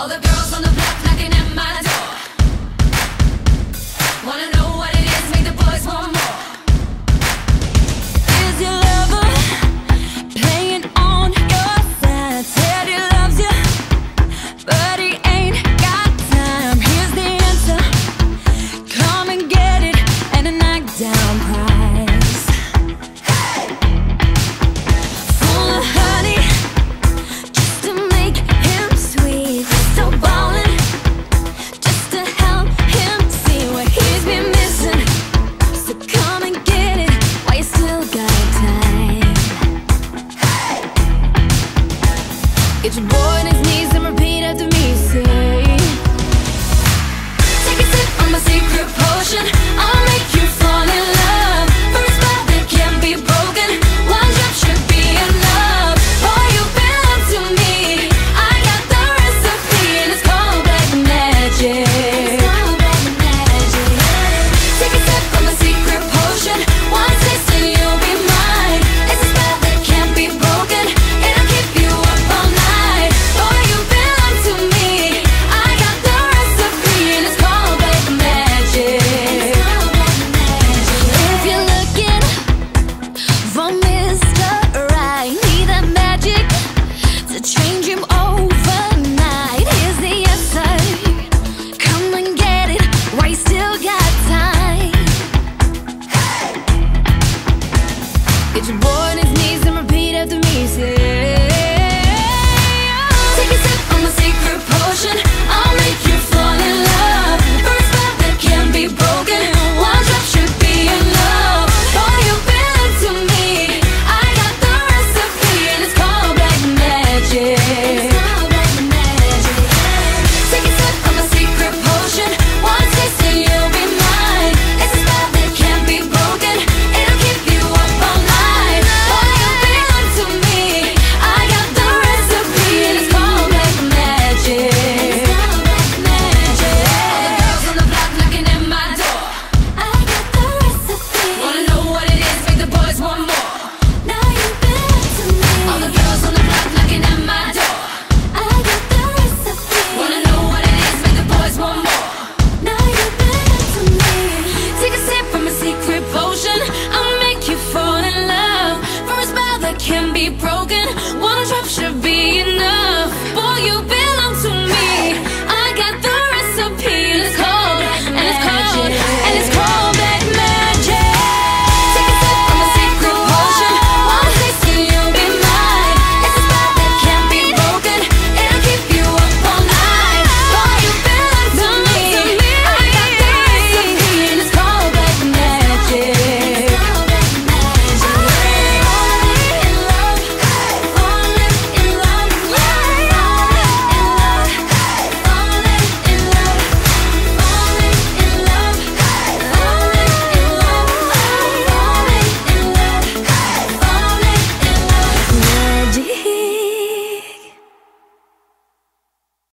All the girls on the block knocking at my door. Wanna know Get your boy on his knees and repeat after me, say Take a sip my secret potion. some more broken, one drop should be enough.